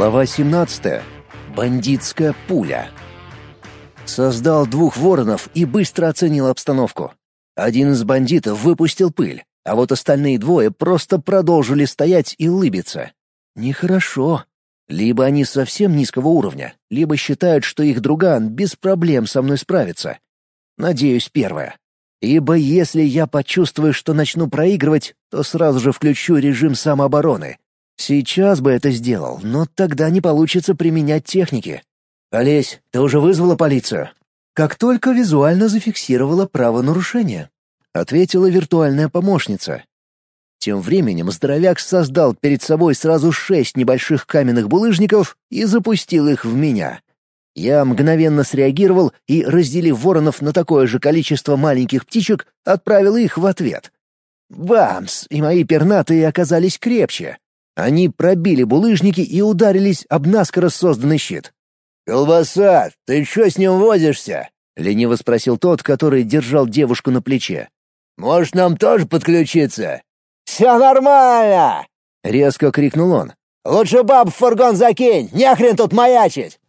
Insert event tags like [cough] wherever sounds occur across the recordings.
Глава 17. Бандитская пуля. Создал двух воронов и быстро оценил обстановку. Один из бандитов выпустил пыль, а вот остальные двое просто продолжили стоять и улыбиться. Нехорошо. Либо они совсем низкого уровня, либо считают, что их друган без проблем со мной справится. Надеюсь, первое. Ибо если я почувствую, что начну проигрывать, то сразу же включу режим самообороны, Сейчас бы это сделал, но тогда не получится применять техники. «Олесь, ты уже вызвала полицию?» «Как только визуально зафиксировала правонарушение», — ответила виртуальная помощница. Тем временем здоровяк создал перед собой сразу шесть небольших каменных булыжников и запустил их в меня. Я мгновенно среагировал и, разделив воронов на такое же количество маленьких птичек, отправил их в ответ. Бамс! И мои пернатые оказались крепче. Они пробили булыжники и ударились об наскоро созданный щит. «Колбаса, ты что с ним возишься?» — лениво спросил тот, который держал девушку на плече. «Может, нам тоже подключиться?» «Все нормально!» — резко крикнул он. «Лучше баб в фургон закинь, нехрен тут маячить!»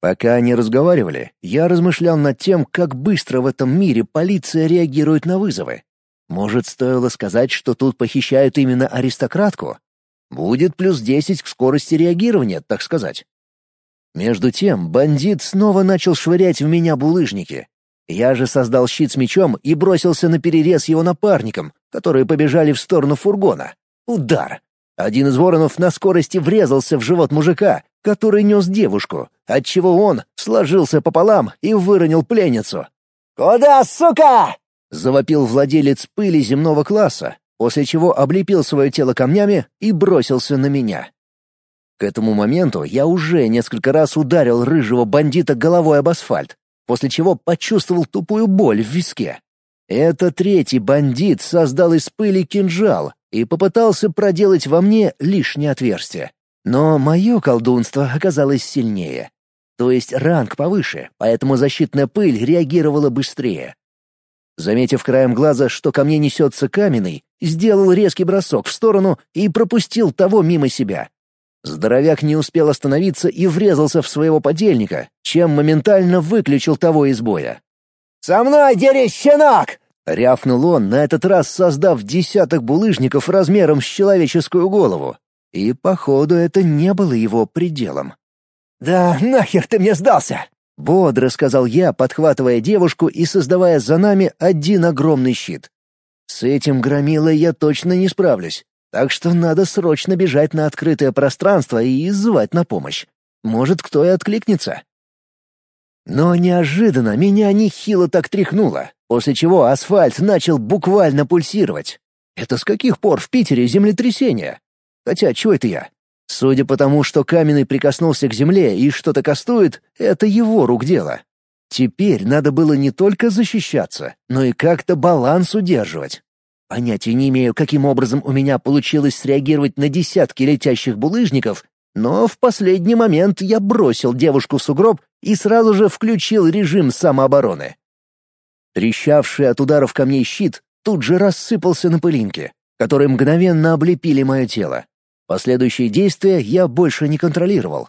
Пока они разговаривали, я размышлял над тем, как быстро в этом мире полиция реагирует на вызовы. Может, стоило сказать, что тут похищают именно аристократку? Будет плюс десять к скорости реагирования, так сказать. Между тем бандит снова начал швырять в меня булыжники. Я же создал щит с мечом и бросился на перерез его напарникам, которые побежали в сторону фургона. Удар! Один из воронов на скорости врезался в живот мужика, который нес девушку, отчего он сложился пополам и выронил пленницу. «Куда, сука?» — завопил владелец пыли земного класса, после чего облепил свое тело камнями и бросился на меня. К этому моменту я уже несколько раз ударил рыжего бандита головой об асфальт, после чего почувствовал тупую боль в виске. Это третий бандит создал из пыли кинжал и попытался проделать во мне лишнее отверстие. Но мое колдунство оказалось сильнее. То есть ранг повыше, поэтому защитная пыль реагировала быстрее. Заметив краем глаза, что ко мне несется каменный, сделал резкий бросок в сторону и пропустил того мимо себя. Здоровяк не успел остановиться и врезался в своего подельника, чем моментально выключил того из боя. «Со мной дерись, щенок!» — рявкнул он, на этот раз создав десяток булыжников размером с человеческую голову. И, походу, это не было его пределом. «Да нахер ты мне сдался?» — бодро сказал я, подхватывая девушку и создавая за нами один огромный щит. «С этим громилой я точно не справлюсь, так что надо срочно бежать на открытое пространство и звать на помощь. Может, кто и откликнется». Но неожиданно меня нехило так тряхнуло, после чего асфальт начал буквально пульсировать. Это с каких пор в Питере землетрясение? Хотя, чего это я? Судя по тому, что каменный прикоснулся к земле и что-то кастует, это его рук дело. Теперь надо было не только защищаться, но и как-то баланс удерживать. Понятия не имею, каким образом у меня получилось среагировать на десятки летящих булыжников, но в последний момент я бросил девушку в сугроб и сразу же включил режим самообороны. Трещавший от ударов камней щит тут же рассыпался на пылинки, которые мгновенно облепили мое тело. Последующие действия я больше не контролировал.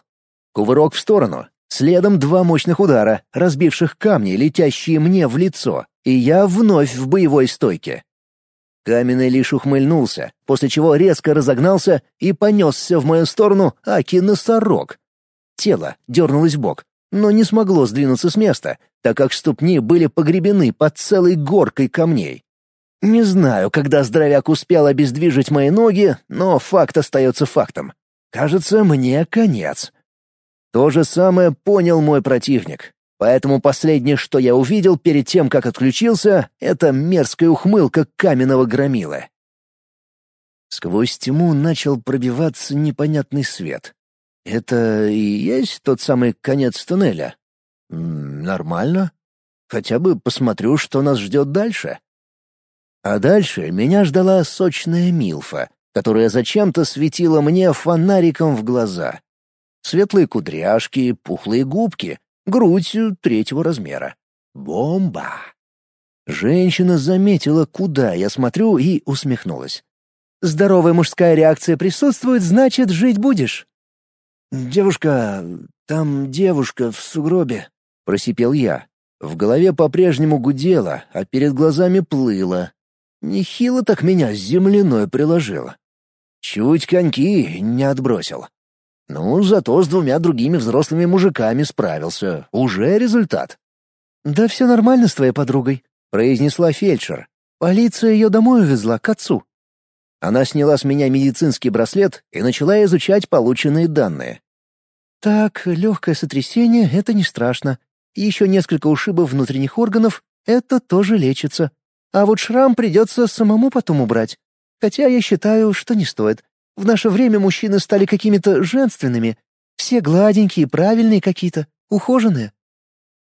Кувырок в сторону, следом два мощных удара, разбивших камни, летящие мне в лицо, и я вновь в боевой стойке. Каменный лишь ухмыльнулся, после чего резко разогнался и понесся в мою сторону Аки-носорог. Тело дернулось в бок, но не смогло сдвинуться с места, так как ступни были погребены под целой горкой камней. Не знаю, когда здоровяк успел обездвижить мои ноги, но факт остается фактом. Кажется, мне конец. То же самое понял мой противник. Поэтому последнее, что я увидел перед тем, как отключился, это мерзкая ухмылка каменного громила. Сквозь тьму начал пробиваться непонятный свет. Это и есть тот самый конец туннеля? М -м, нормально. Хотя бы посмотрю, что нас ждет дальше. А дальше меня ждала сочная милфа, которая зачем-то светила мне фонариком в глаза. Светлые кудряшки, пухлые губки, грудь третьего размера. Бомба! Женщина заметила, куда я смотрю, и усмехнулась. «Здоровая мужская реакция присутствует, значит, жить будешь». «Девушка... там девушка в сугробе», — просипел я. В голове по-прежнему гудело, а перед глазами плыло. Нехило так меня земляной приложило. Чуть коньки не отбросил. Ну, зато с двумя другими взрослыми мужиками справился. Уже результат. «Да все нормально с твоей подругой», — произнесла фельдшер. «Полиция ее домой увезла, к отцу». Она сняла с меня медицинский браслет и начала изучать полученные данные. «Так, легкое сотрясение — это не страшно. Еще несколько ушибов внутренних органов — это тоже лечится. А вот шрам придется самому потом убрать. Хотя я считаю, что не стоит. В наше время мужчины стали какими-то женственными. Все гладенькие, правильные какие-то, ухоженные.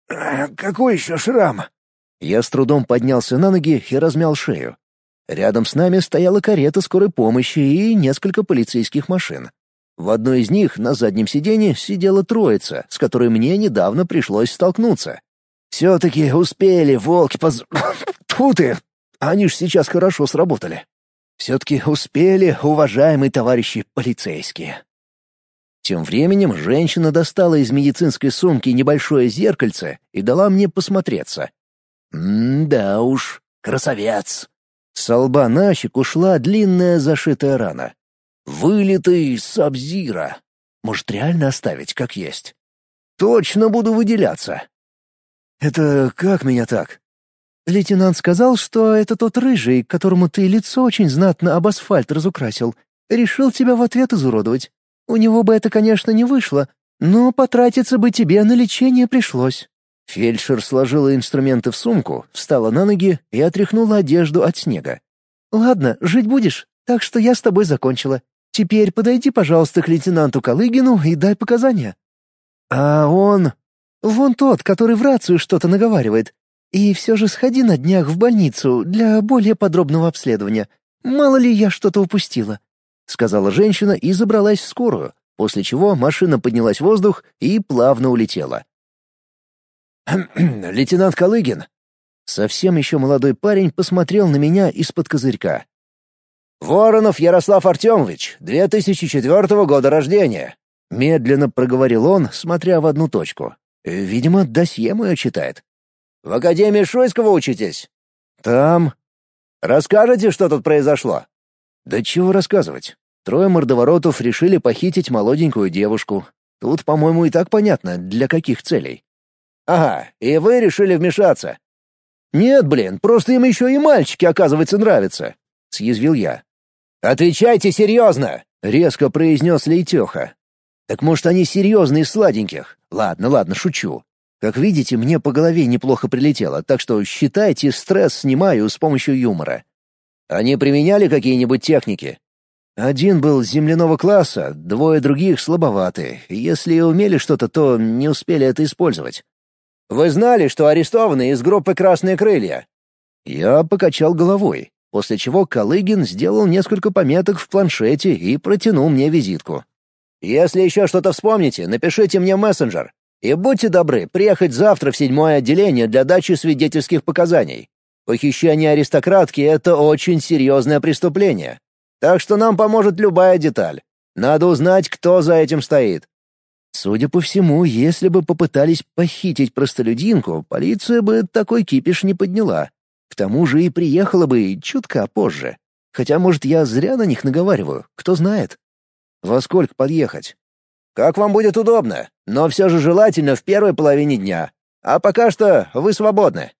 «Э, [clears throat] «Какой еще шрам?» Я с трудом поднялся на ноги и размял шею. Рядом с нами стояла карета скорой помощи и несколько полицейских машин. В одной из них на заднем сиденье сидела троица, с которой мне недавно пришлось столкнуться. Все-таки успели волки поз... Тьфу ты! Они ж сейчас хорошо сработали. Все-таки успели, уважаемые товарищи полицейские. Тем временем женщина достала из медицинской сумки небольшое зеркальце и дала мне посмотреться. М-да уж, красавец. С лба на щеку ушла длинная зашитая рана. Вылитый сабзира. Может, реально оставить, как есть? Точно буду выделяться. Это как меня так? Лейтенант сказал, что это тот рыжий, которому ты лицо очень знатно об асфальт разукрасил. Решил тебя в ответ изуродовать. У него бы это, конечно, не вышло, но потратиться бы тебе на лечение пришлось». Фельдшер сложила инструменты в сумку, встала на ноги и отряхнула одежду от снега. «Ладно, жить будешь, так что я с тобой закончила. Теперь подойди, пожалуйста, к лейтенанту Калыгину и дай показания». «А он...» «Вон тот, который в рацию что-то наговаривает. И все же сходи на днях в больницу для более подробного обследования. Мало ли я что-то упустила», — сказала женщина и забралась в скорую, после чего машина поднялась в воздух и плавно улетела. «Лейтенант Калыгин!» Совсем еще молодой парень посмотрел на меня из-под козырька. «Воронов Ярослав Артемович, 2004 года рождения», — медленно проговорил он, смотря в одну точку. «Видимо, досье мое читает. В Академии Шуйского учитесь?» «Там». «Расскажете, что тут произошло?» «Да чего рассказывать? Трое мордоворотов решили похитить молоденькую девушку. Тут, по-моему, и так понятно, для каких целей». «Ага, и вы решили вмешаться?» «Нет, блин, просто им еще и мальчики, оказывается, нравятся», — съязвил я. «Отвечайте серьезно!» — резко произнес Лейтеха. «Так может, они серьезные сладеньких? Ладно, ладно, шучу. Как видите, мне по голове неплохо прилетело, так что считайте, стресс снимаю с помощью юмора. Они применяли какие-нибудь техники? Один был земляного класса, двое других слабоваты. Если и умели что-то, то не успели это использовать. Вы знали, что арестованные из группы «Красные крылья»?» Я покачал головой, после чего Калыгин сделал несколько пометок в планшете и протянул мне визитку. «Если еще что-то вспомните, напишите мне мессенджер. И будьте добры приехать завтра в седьмое отделение для дачи свидетельских показаний. Похищение аристократки — это очень серьезное преступление. Так что нам поможет любая деталь. Надо узнать, кто за этим стоит. Судя по всему, если бы попытались похитить простолюдинку, полиция бы такой кипиш не подняла. К тому же и приехала бы чутка позже. Хотя, может, я зря на них наговариваю, кто знает. Во сколько подъехать? Как вам будет удобно, но все же желательно в первой половине дня. А пока что вы свободны».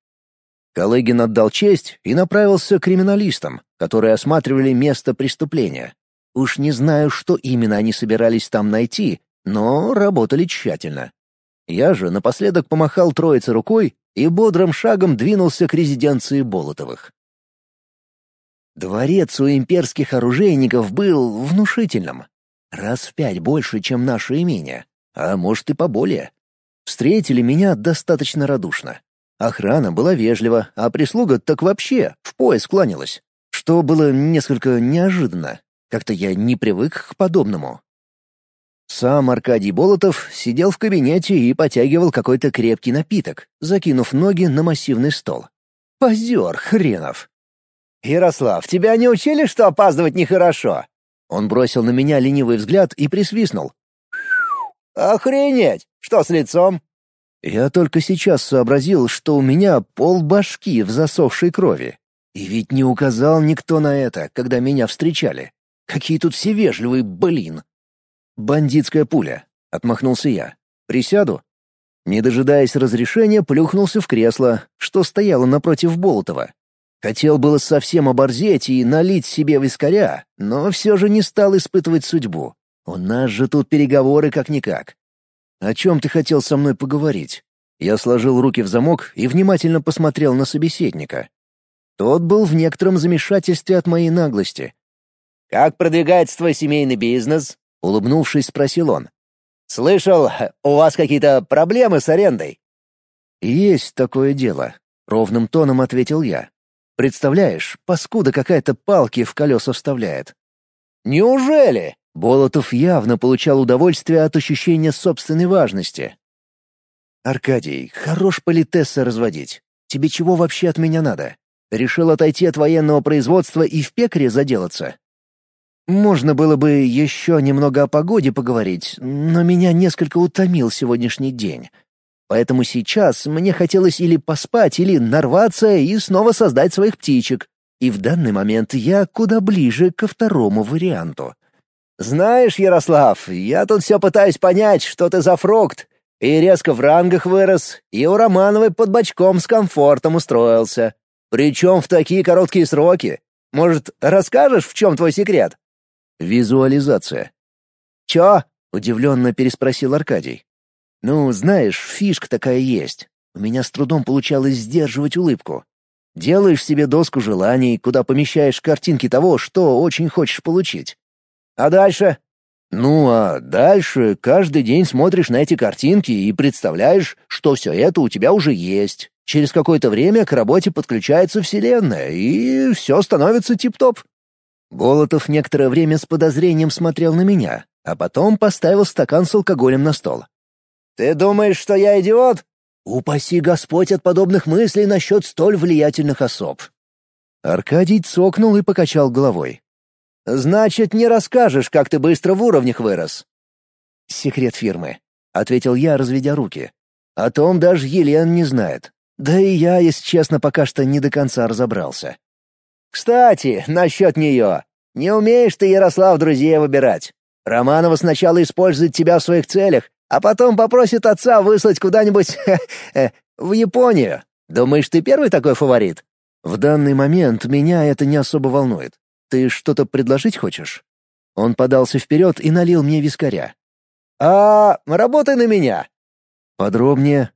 Калыгин отдал честь и направился к криминалистам, которые осматривали место преступления. Уж не знаю, что именно они собирались там найти, но работали тщательно. Я же напоследок помахал троице рукой и бодрым шагом двинулся к резиденции Болотовых. Дворец у имперских оружейников был внушительным. Раз в пять больше, чем наше имение, а может и поболее. Встретили меня достаточно радушно. Охрана была вежлива, а прислуга так вообще в пояс кланялась, что было несколько неожиданно. Как-то я не привык к подобному. Сам Аркадий Болотов сидел в кабинете и потягивал какой-то крепкий напиток, закинув ноги на массивный стол. Позер хренов. «Ярослав, тебя не учили, что опаздывать нехорошо?» Он бросил на меня ленивый взгляд и присвистнул. Охренеть! Что с лицом?» Я только сейчас сообразил, что у меня пол башки в засохшей крови. И ведь не указал никто на это, когда меня встречали. Какие тут все вежливые, блин. «Бандитская пуля», — отмахнулся я. «Присяду?» Не дожидаясь разрешения, плюхнулся в кресло, что стояло напротив Болотова. Хотел было совсем оборзеть и налить себе вискаря, но все же не стал испытывать судьбу. У нас же тут переговоры как-никак. «О чем ты хотел со мной поговорить?» Я сложил руки в замок и внимательно посмотрел на собеседника. Тот был в некотором замешательстве от моей наглости. «Как продвигается твой семейный бизнес?» — улыбнувшись, спросил он. «Слышал, у вас какие-то проблемы с арендой?» «Есть такое дело», — ровным тоном ответил я. «Представляешь, паскуда какая-то палки в колеса вставляет». «Неужели?» Болотов явно получал удовольствие от ощущения собственной важности. «Аркадий, хорош политесса разводить. Тебе чего вообще от меня надо? Решил отойти от военного производства и в пекаре заделаться?» Можно было бы еще немного о погоде поговорить, но меня несколько утомил сегодняшний день. Поэтому сейчас мне хотелось или поспать, или нарваться и снова создать своих птичек. И в данный момент я куда ближе ко второму варианту. «Знаешь, Ярослав, я тут все пытаюсь понять, что ты за фрукт. И резко в рангах вырос, и у Романовой под бочком с комфортом устроился. Причем в такие короткие сроки. Может, расскажешь, в чем твой секрет?» «Визуализация». «Чё?» — удивленно переспросил Аркадий. «Ну, знаешь, фишка такая есть. У меня с трудом получалось сдерживать улыбку. Делаешь себе доску желаний, куда помещаешь картинки того, что очень хочешь получить. А дальше? Ну, а дальше каждый день смотришь на эти картинки и представляешь, что все это у тебя уже есть. Через какое-то время к работе подключается Вселенная, и все становится тип-топ. Болотов некоторое время с подозрением смотрел на меня, а потом поставил стакан с алкоголем на стол. «Ты думаешь, что я идиот?» «Упаси Господь от подобных мыслей насчет столь влиятельных особ». Аркадий цокнул и покачал головой. Значит, не расскажешь, как ты быстро в уровнях вырос. Секрет фирмы, ответил я, разведя руки. О том даже Елен не знает. Да и я, если честно, пока что не до конца разобрался. Кстати, насчет нее. Не умеешь ты, Ярослав, друзей выбирать. Романова сначала использует тебя в своих целях, а потом попросит отца выслать куда-нибудь [laughs] в Японию. Думаешь, ты первый такой фаворит? В данный момент меня это не особо волнует. Ты что-то предложить хочешь?» Он подался вперед и налил мне вискаря. «А, работай на меня!» «Подробнее?»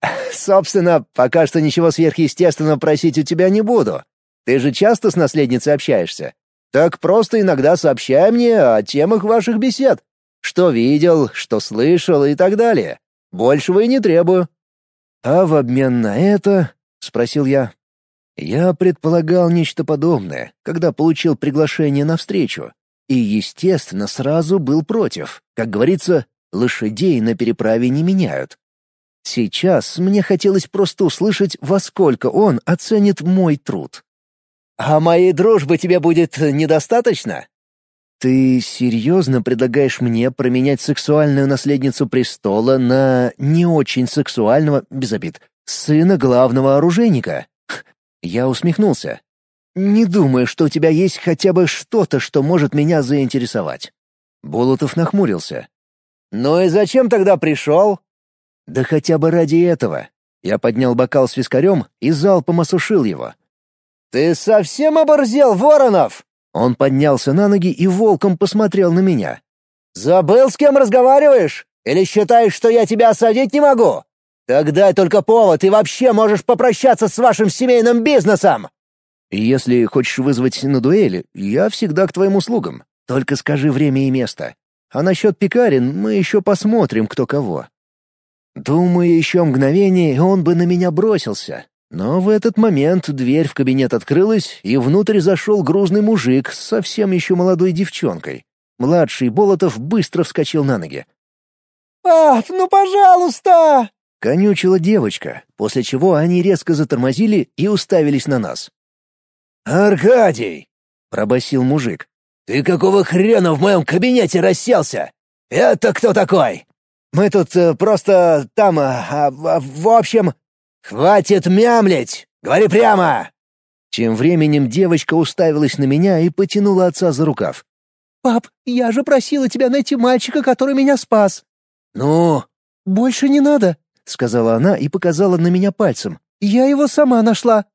[laughs] «Собственно, пока что ничего сверхъестественного просить у тебя не буду. Ты же часто с наследницей общаешься. Так просто иногда сообщай мне о темах ваших бесед. Что видел, что слышал и так далее. Большего и не требую». «А в обмен на это?» — спросил я. Я предполагал нечто подобное, когда получил приглашение на встречу, и, естественно, сразу был против. Как говорится, лошадей на переправе не меняют. Сейчас мне хотелось просто услышать, во сколько он оценит мой труд. «А моей дружбы тебе будет недостаточно?» «Ты серьезно предлагаешь мне променять сексуальную наследницу престола на не очень сексуального, без обид, сына главного оружейника?» Я усмехнулся. «Не думаю, что у тебя есть хотя бы что-то, что может меня заинтересовать». Болотов нахмурился. «Ну и зачем тогда пришел?» «Да хотя бы ради этого». Я поднял бокал с вискарем и залпом осушил его. «Ты совсем оборзел, Воронов?» Он поднялся на ноги и волком посмотрел на меня. «Забыл, с кем разговариваешь? Или считаешь, что я тебя осадить не могу? Тогда только повод, и вообще можешь попрощаться с вашим семейным бизнесом!» «Если хочешь вызвать на дуэли, я всегда к твоим услугам. Только скажи время и место. А насчет пекарен мы еще посмотрим, кто кого». Думаю, еще мгновение, он бы на меня бросился. Но в этот момент дверь в кабинет открылась, и внутрь зашел грузный мужик с совсем еще молодой девчонкой. Младший Болотов быстро вскочил на ноги. «Пап, ну пожалуйста!» Конючила девочка, после чего они резко затормозили и уставились на нас. «Аркадий!» — пробасил мужик. «Ты какого хрена в моем кабинете расселся? Это кто такой?» Мы тут э, просто там... А, а, в общем...» «Хватит мямлить! Говори прямо!» Тем временем девочка уставилась на меня и потянула отца за рукав. «Пап, я же просила тебя найти мальчика, который меня спас». «Ну?» «Больше не надо», — сказала она и показала на меня пальцем. «Я его сама нашла.